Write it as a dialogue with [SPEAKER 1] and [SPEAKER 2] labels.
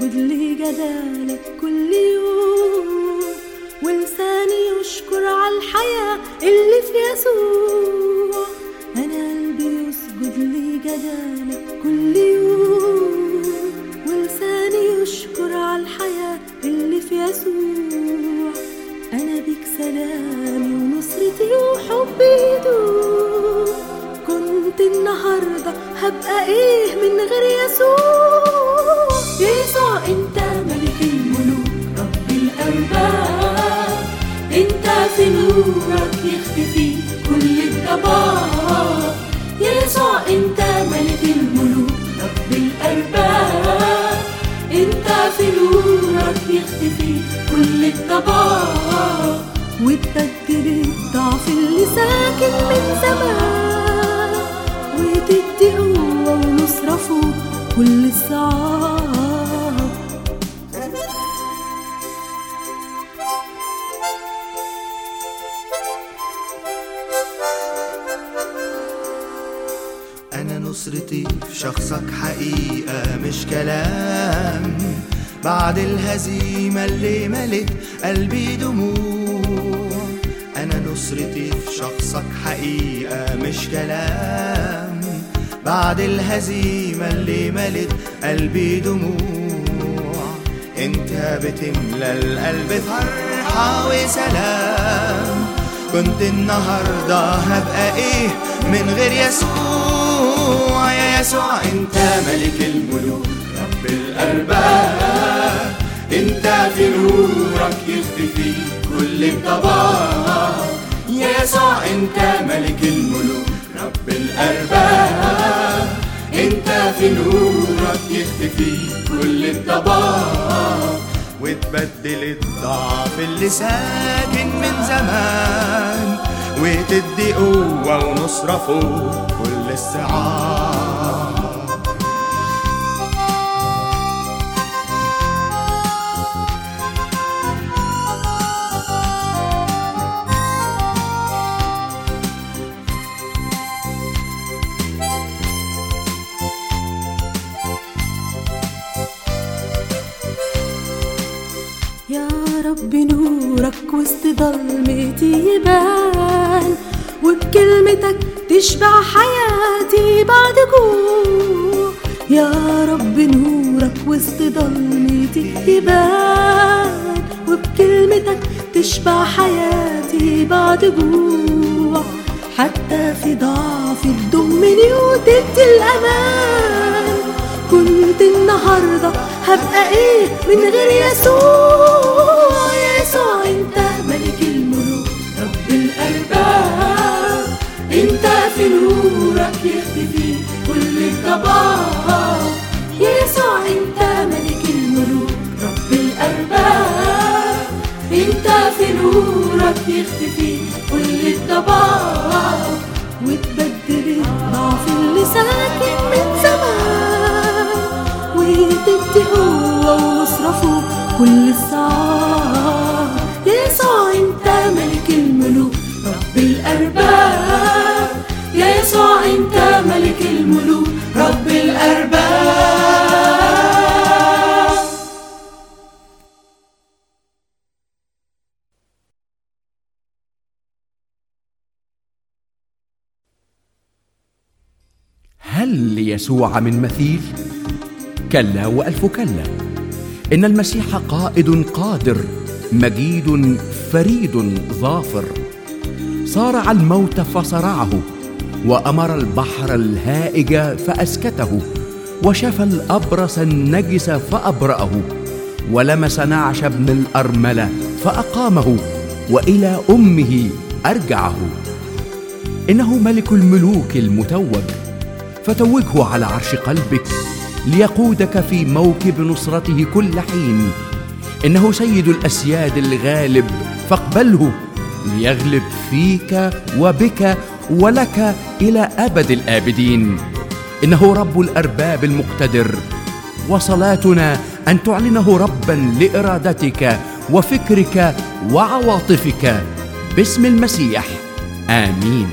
[SPEAKER 1] اسجد لجلالك كل يوم. ولساني يشكر على الحياة اللي في يسوع. أنا قلبي يسجد لجلالك كل يوم. ولساني يشكر على الحياة اللي في يسوع. أنا بيك سلامي ونصرتي وحبي دوم كنت النهاردة هبقى إيه من غير يسوع؟ يسوع يختفي كل الضباب. يسوع أنت ملك الملوك رب الأرباب. أنت في نورك يختفي كل الضباب. وتبدل الضعف اللي ساكن من زمان. وتدي قوة ونصرة فوق كل الصعاب
[SPEAKER 2] أنا نصرتي في شخصك حقيقة مش كلام. بعد الهزيمة اللي ملت قلبي دموع. أنا نصرتي في شخصك حقيقة مش كلام. بعد الهزيمة اللي ملت قلبي دموع. أنت بتملى القلب فرحة وسلام. كنت النهاردة هبقى إيه من غير يسوع؟ يا يسوع أنت ملك الملوك رب الأرباب. أنت في نورك يختفي كل الضباب. يا يسوع أنت ملك الملوك رب الأرباب. أنت في نورك يختفي كل الضباب. وتبدل الضعف اللي ساكن من وتدي قوة ونصرة فوق كل الصعاب
[SPEAKER 1] يا رب نورك وسط ضلمتي يبان. وبكلمتك تشبع حياتي بعد جوع يا رب نورك وسط ضلمتي يبان وبكلمتك تشبع حياتي بعد جوع حتى في ضعفي تضمني وتدي الأمان. كنت النهاردة هبقى إيه من غير يسوع؟ انت في نورك يختفي كل الضباب يا يسوع انت ملك الملوك رب الأرباب. انت في نورك يختفي كل الضباب وتبدل الضعف اللي ساكن من زمان. وتدي قوة ونصرة فوق كل الصعاب.
[SPEAKER 3] هل ليسوع من مثيل. كلا وألف كلا. إن المسيح قائد قادر مجيد فريد ظافر. صارع الموت فصرعه وأمر البحر الهائج فأسكته وشفى الأبرص النجس فأبرأه ولمس نعش ابن الأرملة فأقامه وإلى أمه أرجعه. إنه ملك الملوك المتوج. فتوجه على عرش قلبك ليقودك في موكب نصرته كل حين. إنه سيد الأسياد الغالب فاقبله ليغلب فيك وبك ولك إلى أبد الآبدين. إنه رب الأرباب المقتدر وصلاتنا أن تعلنه ربا لإرادتك وفكرك وعواطفك. باسم المسيح آمين.